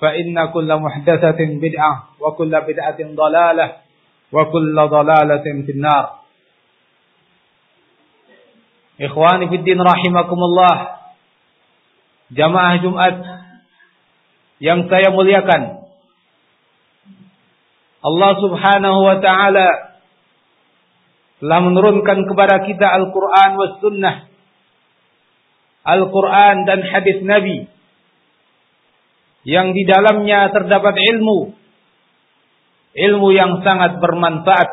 فإن كل محدثة بدعة وكل بدعة ضلالة وكل ضلالة في النار إخواني في الدين رحمكم الله Jamaah Jumat yang saya muliakan Allah subhanahu wa ta'ala telah menurunkan kepada kita Al-Quran was sunnah Al-Quran dan hadis Nabi yang di dalamnya terdapat ilmu. Ilmu yang sangat bermanfaat.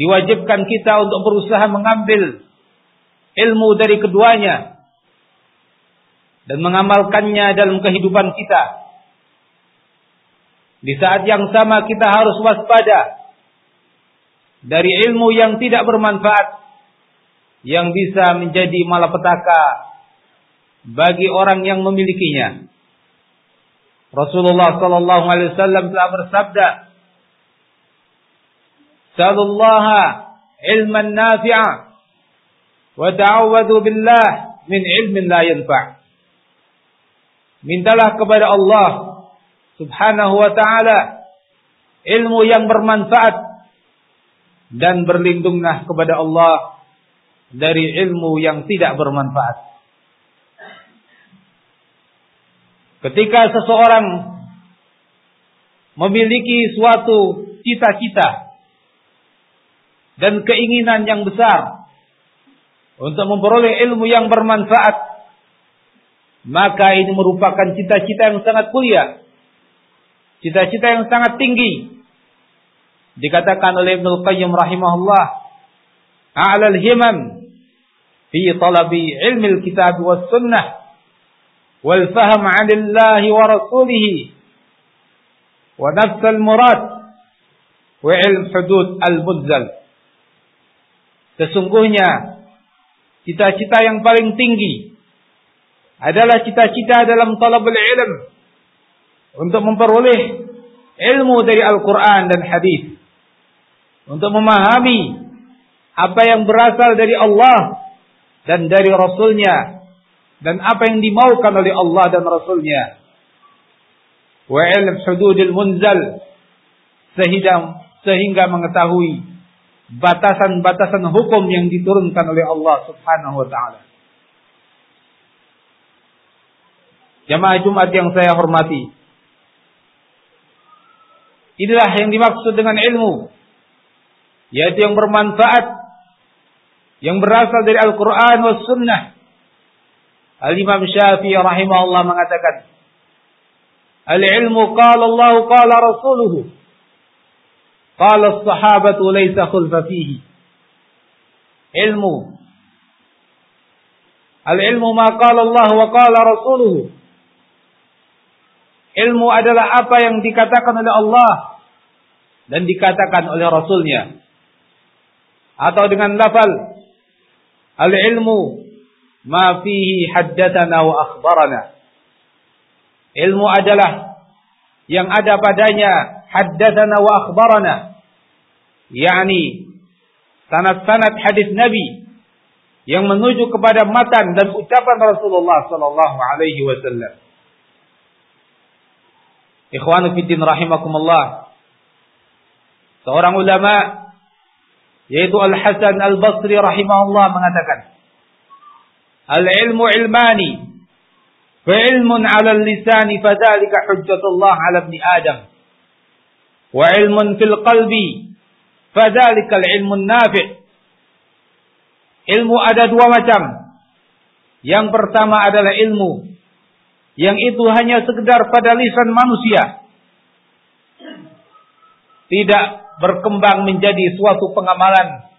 Diwajibkan kita untuk berusaha mengambil ilmu dari keduanya dan mengamalkannya dalam kehidupan kita. Di saat yang sama kita harus waspada dari ilmu yang tidak bermanfaat yang bisa menjadi malapetaka bagi orang yang memilikinya. Rasulullah sallallahu alaihi wasallam telah bersabda, "Sallallahu ilman nafi'a wa ta'awwadu billah min ilmin la yanfa'." Mintalah kepada Allah Subhanahu wa taala ilmu yang bermanfaat dan berlindunglah kepada Allah dari ilmu yang tidak bermanfaat. Ketika seseorang memiliki suatu cita-cita dan keinginan yang besar untuk memperoleh ilmu yang bermanfaat, maka ini merupakan cita-cita yang sangat mulia, cita-cita yang sangat tinggi. Dikatakan oleh Ibnu Qayyim rahimahullah, "A'lal himam fi talabi ilmi al-kitab was sunnah." wal عن 'anillahi wa rasulih wa nafs al murad wa ilm sesungguhnya cita-cita yang paling tinggi adalah cita-cita dalam talabul ilm untuk memperoleh ilmu dari Al-Qur'an dan hadis. Untuk memahami apa yang berasal dari Allah dan dari Rasulnya dan apa yang dimaukan oleh Allah dan Rasulnya. Wa ilm hududil munzal sehingga sehingga mengetahui batasan-batasan hukum yang diturunkan oleh Allah Subhanahu wa taala. Jamaah Jumat yang saya hormati. Inilah yang dimaksud dengan ilmu. Yaitu yang bermanfaat. Yang berasal dari Al-Quran was sunnah Al-Imam Syafi'i rahimahullah mengatakan, Al-ilmu qala Allah qala rasuluhu. Qala as-sahabatu laysa khulfa fihi. Ilmu. Al-ilmu ma qala Allah wa qala rasuluhu. Ilmu adalah apa yang dikatakan oleh Allah dan dikatakan oleh Rasulnya. Atau dengan lafal Al-ilmu ma fihi haddatsana wa akhbarana. Ilmu adalah yang ada padanya haddatsana wa akhbarana yakni sanad-sanad hadis Nabi yang menuju kepada matan dan ucapan Rasulullah sallallahu alaihi wasallam. Ikhwanu fiddin rahimakumullah. Seorang ulama yaitu Al-Hasan Al-Basri rahimahullah mengatakan, "Al-ilmu ilmani, fa ilmun 'ala al-lisani fadzalika hujjatullah 'ala ibni Adam, wa ilmun fil qalbi fadzalika al-ilmu an-nafi'." Ilmu ada dua macam. Yang pertama adalah ilmu yang itu hanya sekedar pada lisan manusia. Tidak berkembang menjadi suatu pengamalan.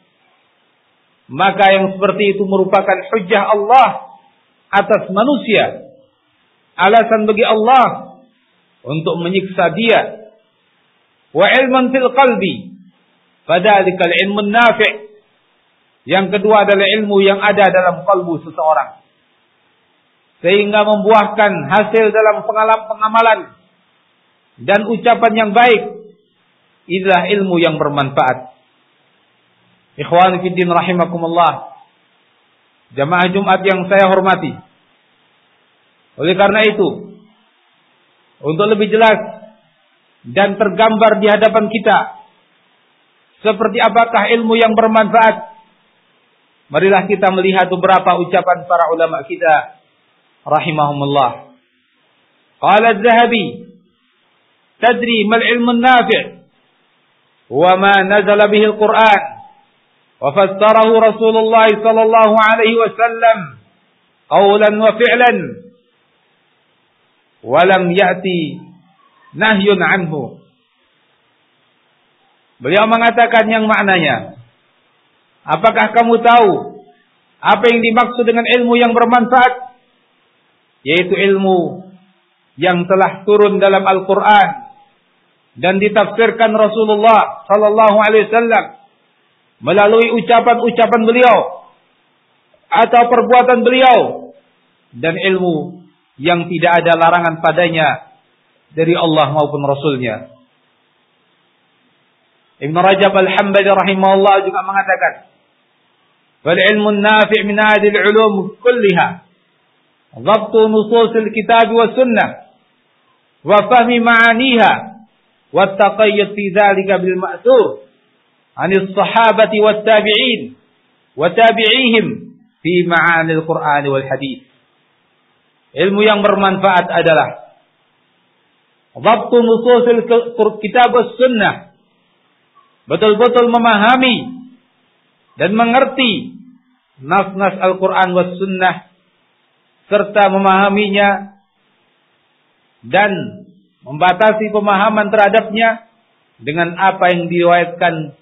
Maka yang seperti itu merupakan hujah Allah atas manusia. Alasan bagi Allah untuk menyiksa dia. Wa ilman fil qalbi. Fadalikal ilmun nafi' Yang kedua adalah ilmu yang ada dalam kalbu seseorang. Sehingga membuahkan hasil dalam pengalaman pengamalan dan ucapan yang baik. Inilah ilmu yang bermanfaat. Ikhwan fiddin rahimakumullah. Jamaah Jumat yang saya hormati. Oleh karena itu, untuk lebih jelas dan tergambar di hadapan kita seperti apakah ilmu yang bermanfaat Marilah kita melihat beberapa ucapan para ulama kita rahimahumullah. Qala Az-Zahabi, "Tadri mal ilmu nafi' wa ma nazala bihi al-Qur'an fassarahu Rasulullah sallallahu alaihi wasallam qawlan wa fi'lan wa lam ya'ti nahyun anhu." Beliau mengatakan yang maknanya Apakah kamu tahu apa yang dimaksud dengan ilmu yang bermanfaat? Yaitu ilmu yang telah turun dalam Al-Quran dan ditafsirkan Rasulullah Sallallahu Alaihi Wasallam melalui ucapan-ucapan beliau atau perbuatan beliau dan ilmu yang tidak ada larangan padanya dari Allah maupun Rasulnya. Ibn Rajab Al-Hambali rahimahullah juga mengatakan, "Wal ilmu nafi' min adil ulum kulliha Zabtu nusus al-kitab wa sunnah wa fahmi ma'aniha wa taqayyud fi dzalika bil ma'thur." عن الصحابة والتابعين وتابعيهم في معاني القرآن والحديث. علم yang bermanfaat adalah ضبط نصوص الكتاب والسنة بطل بطل memahami dan mengerti nas-nas Al-Quran wa Sunnah serta memahaminya dan membatasi pemahaman terhadapnya dengan apa yang diriwayatkan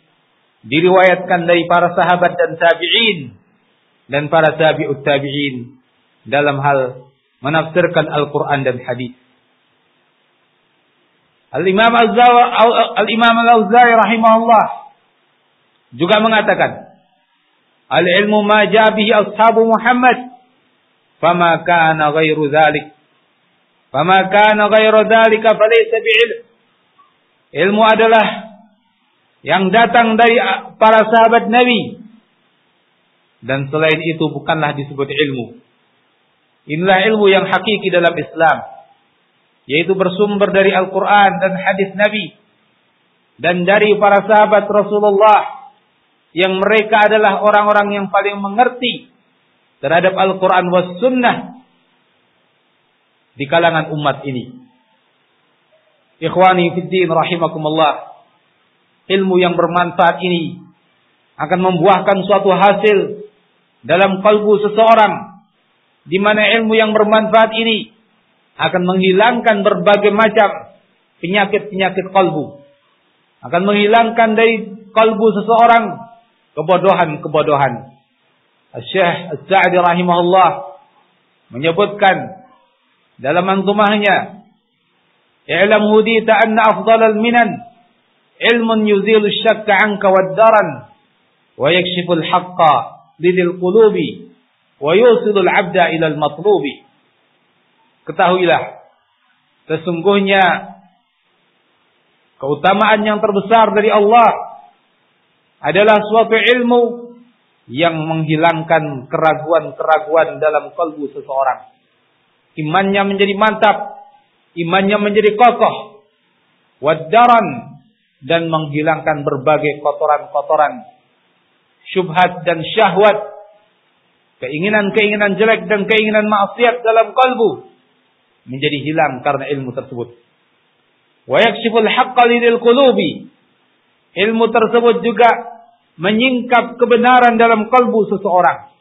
diriwayatkan dari para sahabat dan tabi'in dan para tabi'ut tabi'in dalam hal menafsirkan Al-Quran dan hadis. Al-Imam Al-Imam Al-Auza'i rahimahullah juga mengatakan Al-ilmu ma jabihi ashabu Muhammad. Fama kana ghairu dhalik. Fama kana ghairu dhalika falaysa bi'ilm. Ilmu adalah yang datang dari para sahabat Nabi. Dan selain itu bukanlah disebut ilmu. Inilah ilmu yang hakiki dalam Islam. Yaitu bersumber dari Al-Quran dan hadis Nabi. Dan dari para sahabat Rasulullah yang mereka adalah orang-orang yang paling mengerti terhadap Al-Quran was sunnah di kalangan umat ini. Ikhwani fiddin rahimakumullah. Ilmu yang bermanfaat ini akan membuahkan suatu hasil dalam kalbu seseorang di mana ilmu yang bermanfaat ini akan menghilangkan berbagai macam penyakit-penyakit kalbu. Akan menghilangkan dari kalbu seseorang kebodohan-kebodohan. Syekh As-Sa'di rahimahullah menyebutkan dalam antumahnya I'lam hudita anna afdal al-minan ilmun yuzilu syakka anka wad-daran wa yakshifu al-haqqa lidil qulubi wa yusilu al-'abda ila al-matlubi Ketahuilah sesungguhnya keutamaan yang terbesar dari Allah adalah suatu ilmu yang menghilangkan keraguan-keraguan dalam kalbu seseorang. Imannya menjadi mantap, imannya menjadi kokoh, wadaran dan menghilangkan berbagai kotoran-kotoran, syubhat dan syahwat, keinginan-keinginan jelek dan keinginan maksiat dalam kalbu menjadi hilang karena ilmu tersebut. Wa yakshiful haqqa lil qulubi. Ilmu tersebut juga menyingkap kebenaran dalam kalbu seseorang.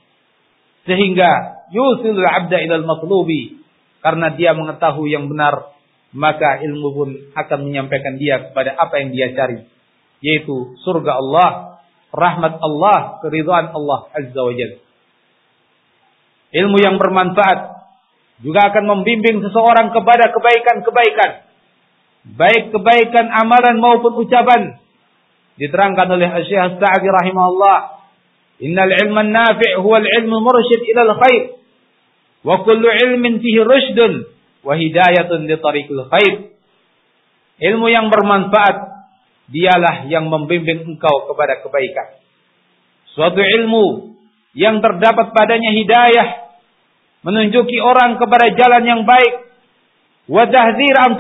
Sehingga yusilul abda ilal matlubi. Karena dia mengetahui yang benar. Maka ilmu pun akan menyampaikan dia kepada apa yang dia cari. Yaitu surga Allah. Rahmat Allah. Keridhaan Allah Azza wa Jalla. Ilmu yang bermanfaat juga akan membimbing seseorang kepada kebaikan-kebaikan. Baik kebaikan amalan maupun ucapan. Diterangkan oleh Syekh Sa'di rahimahullah. Innal ilma nafi' huwa al-ilmu mursyid ila al-khair. Wa kullu ilmin fihi rushdun wa hidayatun li tariqil khair. Ilmu yang bermanfaat dialah yang membimbing engkau kepada kebaikan. Suatu ilmu yang terdapat padanya hidayah menunjuki orang kepada jalan yang baik wa tahdzir an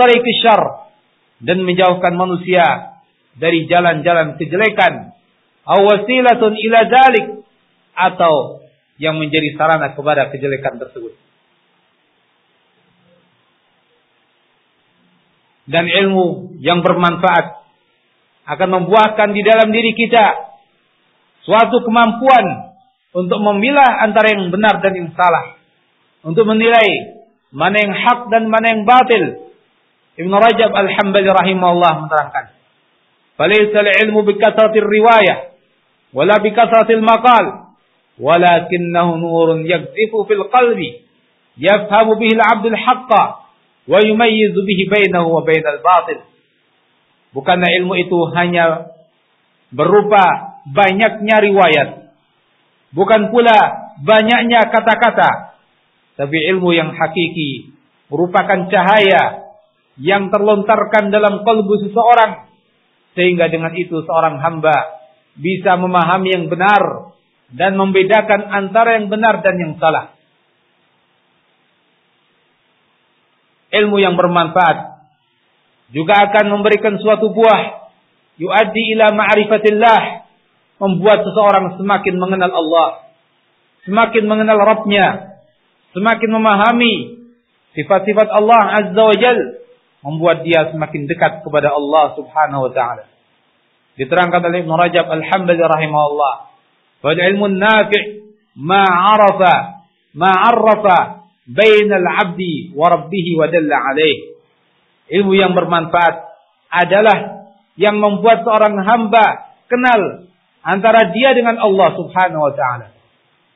dan menjauhkan manusia dari jalan-jalan kejelekan aw ila dalik atau yang menjadi sarana kepada kejelekan tersebut dan ilmu yang bermanfaat akan membuahkan di dalam diri kita suatu kemampuan untuk memilah antara yang benar dan yang salah untuk menilai mana yang hak dan mana yang batil. Ibn Rajab Al-Hambali rahimahullah menerangkan. Falaysa al-ilmu bikathratir riwayah wala bikathratil maqal walakinnahu nurun yaghzifu fil qalbi yafhamu bihi al-'abdu al-haqqa wa yumayyizu bihi bainahu wa bainal batil. Bukanlah ilmu itu hanya berupa banyaknya riwayat. Bukan pula banyaknya kata-kata tapi ilmu yang hakiki merupakan cahaya yang terlontarkan dalam kalbu seseorang. Sehingga dengan itu seorang hamba bisa memahami yang benar dan membedakan antara yang benar dan yang salah. Ilmu yang bermanfaat juga akan memberikan suatu buah yuaddi ila ma'rifatillah membuat seseorang semakin mengenal Allah, semakin mengenal Rabbnya, semakin memahami sifat-sifat Allah Azza wa Jal membuat dia semakin dekat kepada Allah Subhanahu wa taala. Diterangkan oleh Ibn Rajab Al-Hambali rahimahullah, "Wal ilmu nafi' ma 'arafa ma 'arrafa bain al-'abdi wa rabbih wa dalla 'alaih." Ilmu yang bermanfaat adalah yang membuat seorang hamba kenal antara dia dengan Allah Subhanahu wa taala.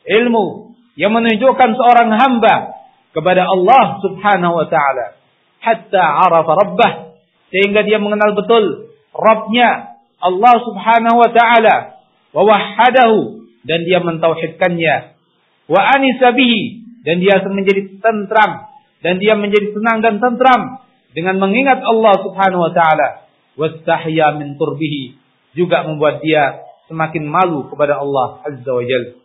Ilmu yang menunjukkan seorang hamba kepada Allah Subhanahu wa taala hatta arafa rabbah sehingga dia mengenal betul Rabbnya Allah Subhanahu wa taala wa wahhadahu dan dia mentauhidkannya wa anisa bihi dan dia menjadi tentram dan dia menjadi senang dan tentram dengan mengingat Allah Subhanahu wa taala. Wastahya min turbihi. Juga membuat dia semakin malu kepada Allah Azza wa Jalla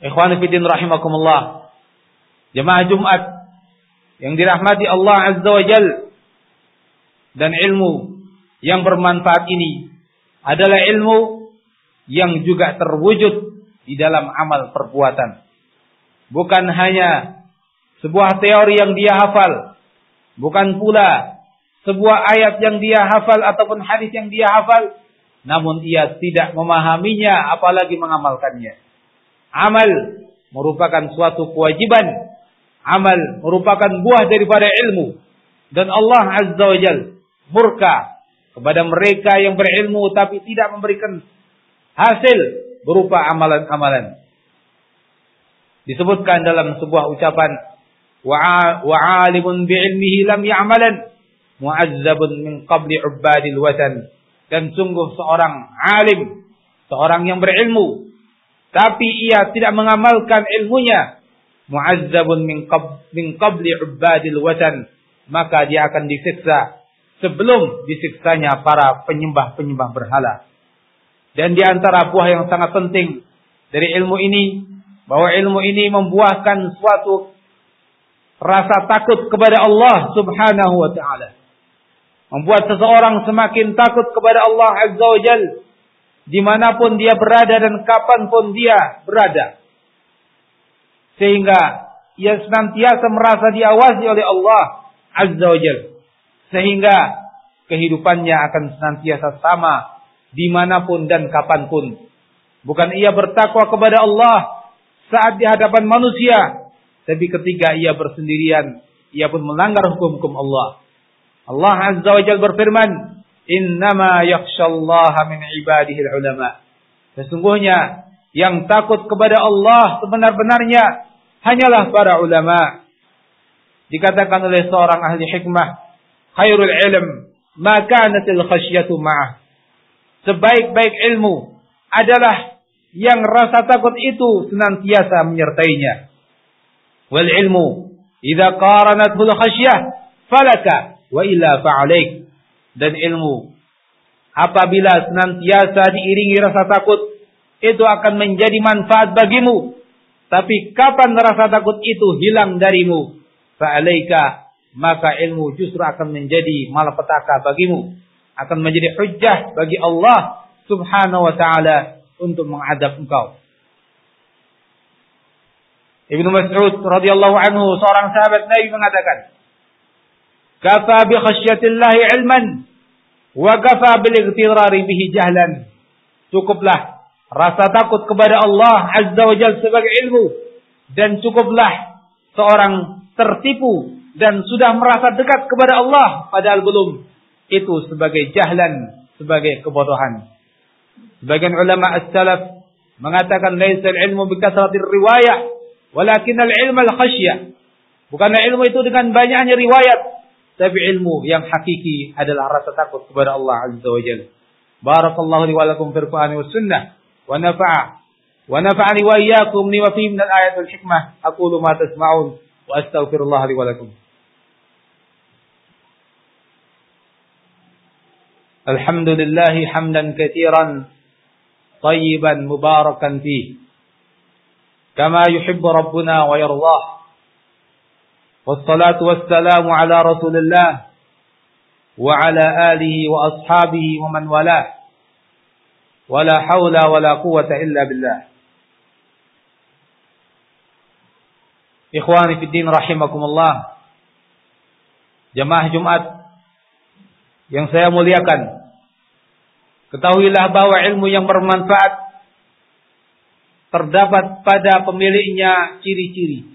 Ikhwan fillah rahimakumullah. Jemaah Jumat yang dirahmati Allah Azza wa Jal dan ilmu yang bermanfaat ini adalah ilmu yang juga terwujud di dalam amal perbuatan. Bukan hanya sebuah teori yang dia hafal, bukan pula sebuah ayat yang dia hafal ataupun hadis yang dia hafal, namun ia tidak memahaminya apalagi mengamalkannya. Amal merupakan suatu kewajiban. Amal merupakan buah daripada ilmu. Dan Allah Azza wa Jal murka kepada mereka yang berilmu tapi tidak memberikan hasil berupa amalan-amalan. Disebutkan dalam sebuah ucapan wa alimun bi'ilmihi lam ya'malan mu'azzabun min qabli ubadil watan dan sungguh seorang alim seorang yang berilmu tapi ia tidak mengamalkan ilmunya, mu'azzabun min, qab, min qabli ubadil watan maka dia akan disiksa sebelum disiksanya para penyembah-penyembah berhala. Dan di antara buah yang sangat penting dari ilmu ini bahwa ilmu ini membuahkan suatu rasa takut kepada Allah Subhanahu wa taala. Membuat seseorang semakin takut kepada Allah Azza wa Jal di mana pun dia berada dan kapan pun dia berada. Sehingga ia senantiasa merasa diawasi oleh Allah Azza wa Jal. Sehingga kehidupannya akan senantiasa sama di mana pun dan kapan pun. Bukan ia bertakwa kepada Allah saat di hadapan manusia. Tapi ketika ia bersendirian, ia pun melanggar hukum-hukum Allah. Allah Azza wa Jal berfirman, Innama yakshallaha min ibadihi ulama. Sesungguhnya yang takut kepada Allah sebenar-benarnya hanyalah para ulama. Dikatakan oleh seorang ahli hikmah, khairul ilm ma kanatil khasyatu ma'ah. Sebaik-baik ilmu adalah yang rasa takut itu senantiasa menyertainya. Wal ilmu idza qaranathu khasyah falaka wa illa fa'alaik. Dan ilmu apabila senantiasa diiringi rasa takut itu akan menjadi manfaat bagimu. Tapi kapan rasa takut itu hilang darimu, fa'alaika maka ilmu justru akan menjadi malapetaka bagimu, akan menjadi hujjah bagi Allah Subhanahu wa taala untuk mengadab engkau. Ibnu Mas'ud radhiyallahu anhu seorang sahabat Nabi mengatakan, Kafa bi khasyatillahi ilman wa kafa bil ightirari bihi jahlan. Cukuplah rasa takut kepada Allah Azza wa Jalla sebagai ilmu dan cukuplah seorang tertipu dan sudah merasa dekat kepada Allah padahal belum itu sebagai jahlan, sebagai kebodohan. Sebagian ulama as-salaf mengatakan laisal ilmu bi kasratir riwayah walakin al-ilm al-khasyah. Bukanlah ilmu itu dengan banyaknya riwayat, tapi ilmu yang hakiki adalah rasa takut kepada Allah Azza wa Jalla. Barakallahu li wa lakum fil Qur'ani was sunnah wa nafa'a wa nafa'ani wa iyyakum li wa fi min al-ayat hikmah. Aqulu ma tasma'un wa astaghfirullah li wa lakum. الحمد لله حمدا كثيرا طيبا مباركا فيه. كما يحب ربنا ويرضاه. والصلاة والسلام على رسول الله وعلى آله وأصحابه ومن والاه. ولا حول ولا قوة إلا بالله. إخواني في الدين رحمكم الله Jemaah Jumat yang saya muliakan. Ketahuilah bahwa ilmu yang bermanfaat terdapat pada pemiliknya ciri-ciri.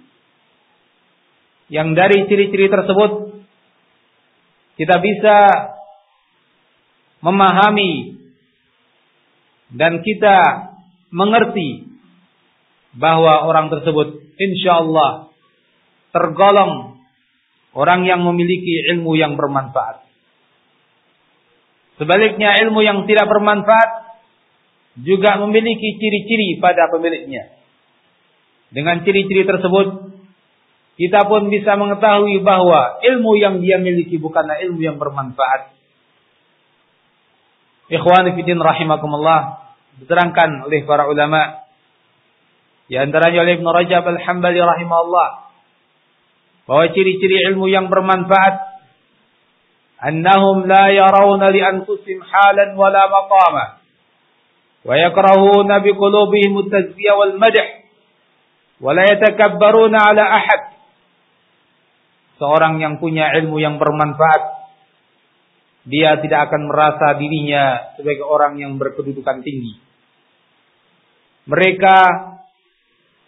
Yang dari ciri-ciri tersebut kita bisa memahami dan kita mengerti bahwa orang tersebut insya Allah tergolong orang yang memiliki ilmu yang bermanfaat. Sebaliknya ilmu yang tidak bermanfaat juga memiliki ciri-ciri pada pemiliknya. Dengan ciri-ciri tersebut kita pun bisa mengetahui bahwa ilmu yang dia miliki bukanlah ilmu yang bermanfaat. Ikhwani fiddin rahimakumullah diterangkan oleh para ulama di antaranya oleh Ibnu Rajab Al-Hambali rahimahullah bahwa ciri-ciri ilmu yang bermanfaat halan wala maqama wa yakrahuna bi qulubihim at-tazkiya wal madh wa la yatakabbaruna ala ahad seorang yang punya ilmu yang bermanfaat dia tidak akan merasa dirinya sebagai orang yang berkedudukan tinggi. Mereka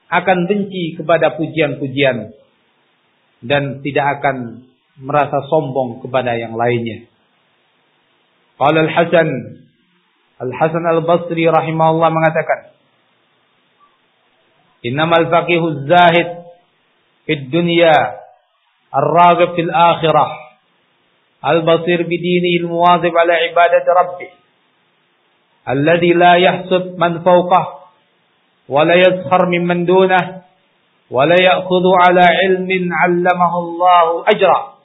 akan benci kepada pujian-pujian dan tidak akan merasa sombong kepada yang lainnya. Qala Al-Hasan Al-Hasan Al-Basri rahimahullah mengatakan, "Innamal faqihu zahid fid dunya الراغب في الآخرة البصير بدينه المواظب على عبادة ربه الذي لا يحسد من فوقه ولا يسخر ممن دونه ولا يأخذ على علم علمه الله أجرا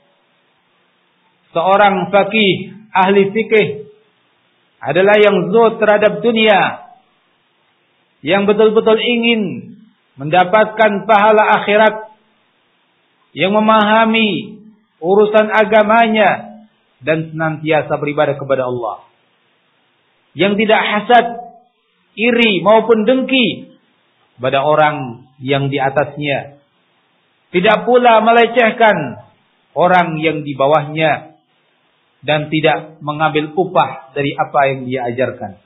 seorang fakih ahli fikih adalah yang zuhud terhadap dunia. Yang betul-betul ingin mendapatkan pahala akhirat. Yang memahami urusan agamanya dan senantiasa beribadah kepada Allah. Yang tidak hasad iri maupun dengki pada orang yang di atasnya. Tidak pula melecehkan orang yang di bawahnya dan tidak mengambil upah dari apa yang dia ajarkan.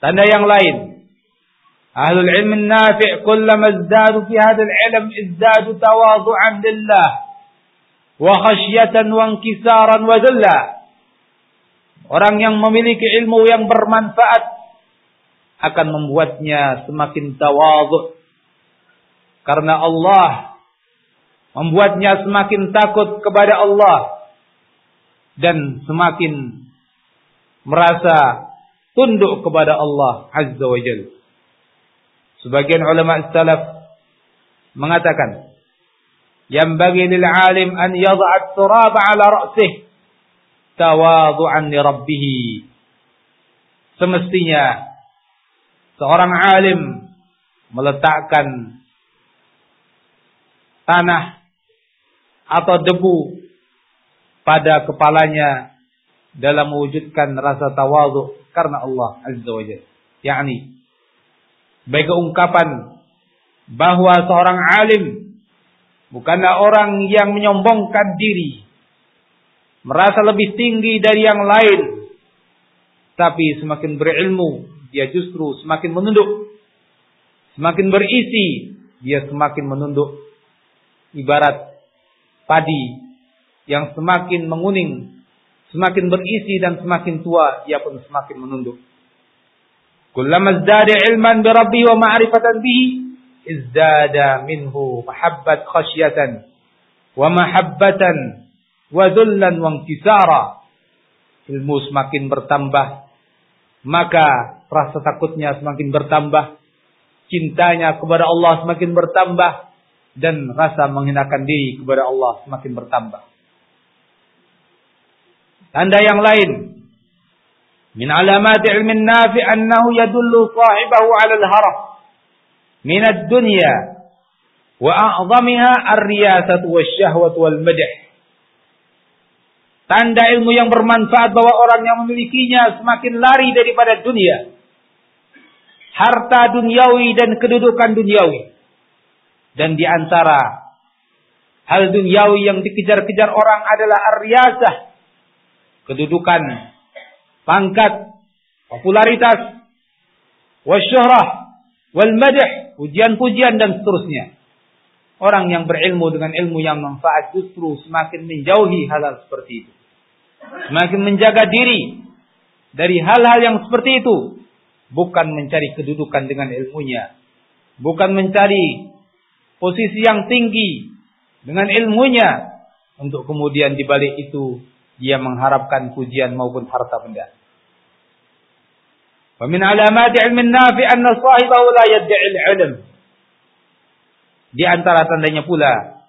Tanda yang lain, ahlul ilm nafi' kullama izdadu fi hadzal ilm izdadu tawadhu'an lillah wa khasyatan wa inkisaran wa dhillah. Orang yang memiliki ilmu yang bermanfaat akan membuatnya semakin tawadhu karena Allah membuatnya semakin takut kepada Allah dan semakin merasa tunduk kepada Allah Azza wa Jalla. Sebagian ulama salaf mengatakan, yang bagi lil alim an yad'a turab ala ra'sih tawadhu'an li rabbih. Semestinya seorang alim meletakkan tanah atau debu pada kepalanya dalam mewujudkan rasa tawadhu karena Allah Azza wa Jalla. Yakni baik ungkapan bahwa seorang alim bukanlah orang yang menyombongkan diri merasa lebih tinggi dari yang lain. Tapi semakin berilmu, dia justru semakin menunduk. Semakin berisi, dia semakin menunduk. Ibarat padi yang semakin menguning, semakin berisi dan semakin tua, dia pun semakin menunduk. Kullama izdada ilman bi rabbi wa ma'rifatan bihi, izdada minhu mahabbat khasyatan wa mahabbatan wadullan wangkisara. Ilmu semakin bertambah, maka rasa takutnya semakin bertambah, cintanya kepada Allah semakin bertambah, dan rasa menghinakan diri kepada Allah semakin bertambah. Tanda yang lain, min alamat ilmin nafi annahu yadullu sahibahu ala al-haraf min ad-dunya wa a'zamiha ar-riyasatu wasyahwatu wal madh Tanda ilmu yang bermanfaat bahwa orang yang memilikinya semakin lari daripada dunia. Harta duniawi dan kedudukan duniawi. Dan di antara hal duniawi yang dikejar-kejar orang adalah aryasah. Kedudukan, pangkat, popularitas, wasyuhrah, wal pujian-pujian dan seterusnya. Orang yang berilmu dengan ilmu yang manfaat justru semakin menjauhi hal-hal seperti itu. Semakin menjaga diri dari hal-hal yang seperti itu. Bukan mencari kedudukan dengan ilmunya. Bukan mencari posisi yang tinggi dengan ilmunya. Untuk kemudian dibalik itu dia mengharapkan pujian maupun harta benda. Wa min alamati ilmin nafi anna sahibahu la yadda'i ilm. Di antara tandanya pula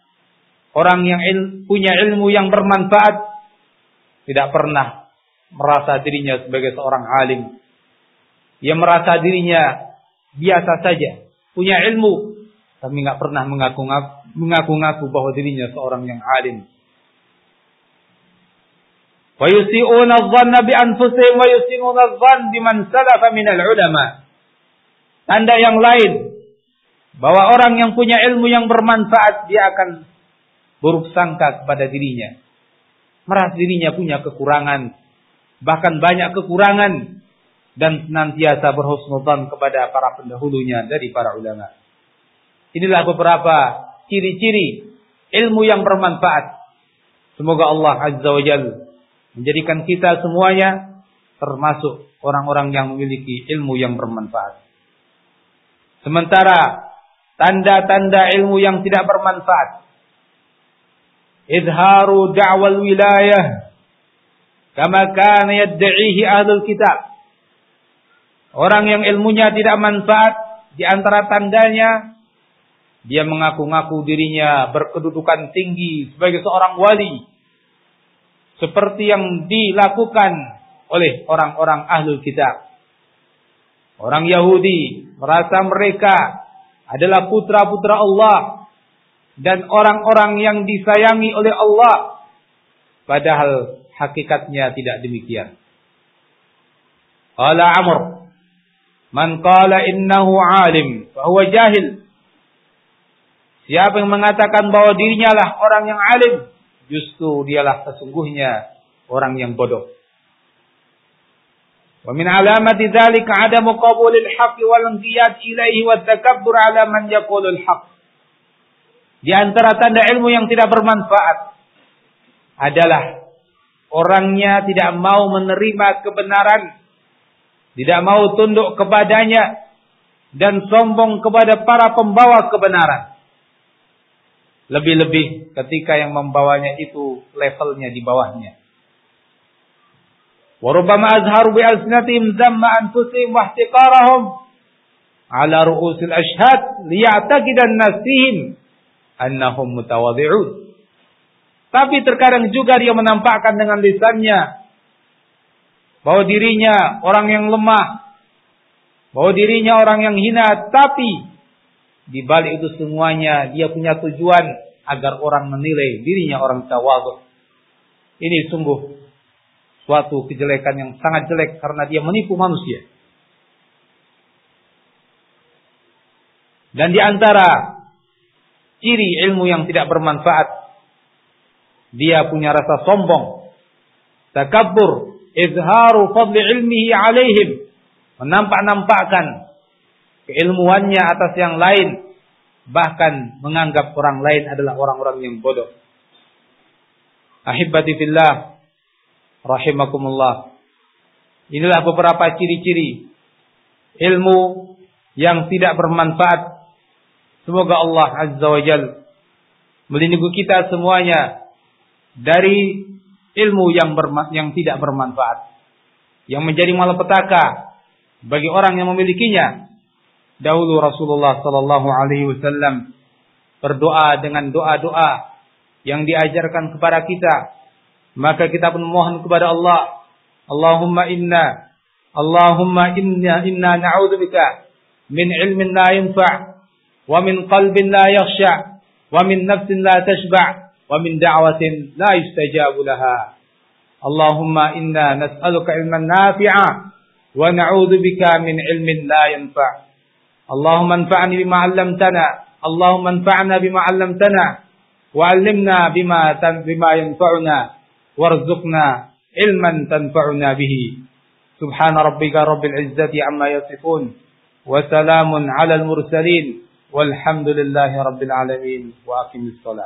orang yang il, punya ilmu yang bermanfaat tidak pernah merasa dirinya sebagai seorang alim. Ia merasa dirinya biasa saja, punya ilmu, tapi nggak pernah mengaku-ngaku bahwa dirinya seorang yang alim. Wa yusi'una adh-dhanna bi anfusihim wa yusi'una adh-dhann biman salafa min al-ulama. Tanda yang lain bahwa orang yang punya ilmu yang bermanfaat dia akan buruk sangka kepada dirinya merasa dirinya punya kekurangan, bahkan banyak kekurangan dan senantiasa berhusnudzan kepada para pendahulunya dari para ulama. Inilah beberapa ciri-ciri ilmu yang bermanfaat. Semoga Allah Azza wa Jal menjadikan kita semuanya termasuk orang-orang yang memiliki ilmu yang bermanfaat. Sementara tanda-tanda ilmu yang tidak bermanfaat izharu da'wal wilayah kama kana yad'ihi ahlul kitab. Orang yang ilmunya tidak manfaat di antara tandanya Dia mengaku-ngaku dirinya berkedudukan tinggi sebagai seorang wali. Seperti yang dilakukan oleh orang-orang ahlul kitab. Orang Yahudi merasa mereka adalah putra-putra Allah dan orang-orang yang disayangi oleh Allah. Padahal hakikatnya tidak demikian. Qala Amr, man qala innahu alim, fahuwa jahil. Siapa yang mengatakan bahwa dirinya lah orang yang alim, justru dialah sesungguhnya orang yang bodoh. Wa min alamati dzalika adamu qabulil haqq wal inqiyad ilaihi wa takabbur ala man yaqulul haqq. Di antara tanda ilmu yang tidak bermanfaat adalah orangnya tidak mau menerima kebenaran, tidak mau tunduk kepadanya dan sombong kepada para pembawa kebenaran. Lebih-lebih ketika yang membawanya itu levelnya di bawahnya. Warubama azharu bi alsinatihim zamma anfusihim wa ihtiqarahum ala ru'usil ashhad liya'taqidan nasihim annahum mutawadhi'un. Tapi terkadang juga dia menampakkan dengan lisannya bahwa dirinya orang yang lemah, bahwa dirinya orang yang hina, tapi di balik itu semuanya dia punya tujuan agar orang menilai dirinya orang tawadhu. Ini sungguh suatu kejelekan yang sangat jelek karena dia menipu manusia. Dan di antara ciri ilmu yang tidak bermanfaat dia punya rasa sombong, takabbur, izharu fadli ilmihi alaihim, menampak-nampakkan keilmuannya atas yang lain bahkan menganggap orang lain adalah orang-orang yang bodoh. Ahibati fillah rahimakumullah. Inilah beberapa ciri-ciri ilmu yang tidak bermanfaat. Semoga Allah Azza wa Jal melindungi kita semuanya dari ilmu yang yang tidak bermanfaat. Yang menjadi malapetaka bagi orang yang memilikinya dahulu Rasulullah sallallahu alaihi wasallam berdoa dengan doa-doa yang diajarkan kepada kita. Maka kita pun mohon kepada Allah Allahumma inna Allahumma inna inna na'udzubika min ilmin la yanfa' wa min qalbin la yakhsha wa min nafsin la tashba' wa min da'watin la yustajabu laha. Allahumma inna nas'aluka ilman nafi'a wa na'udzubika min ilmin la yanfa' اللهم انفعني بما علمتنا. اللهم انفعنا بما علمتنا. وعلمنا بما بما ينفعنا. وارزقنا علما تنفعنا به. سبحان ربك رب العزة عما يصفون. وسلام على المرسلين. والحمد لله رب العالمين. وأقم الصلاة.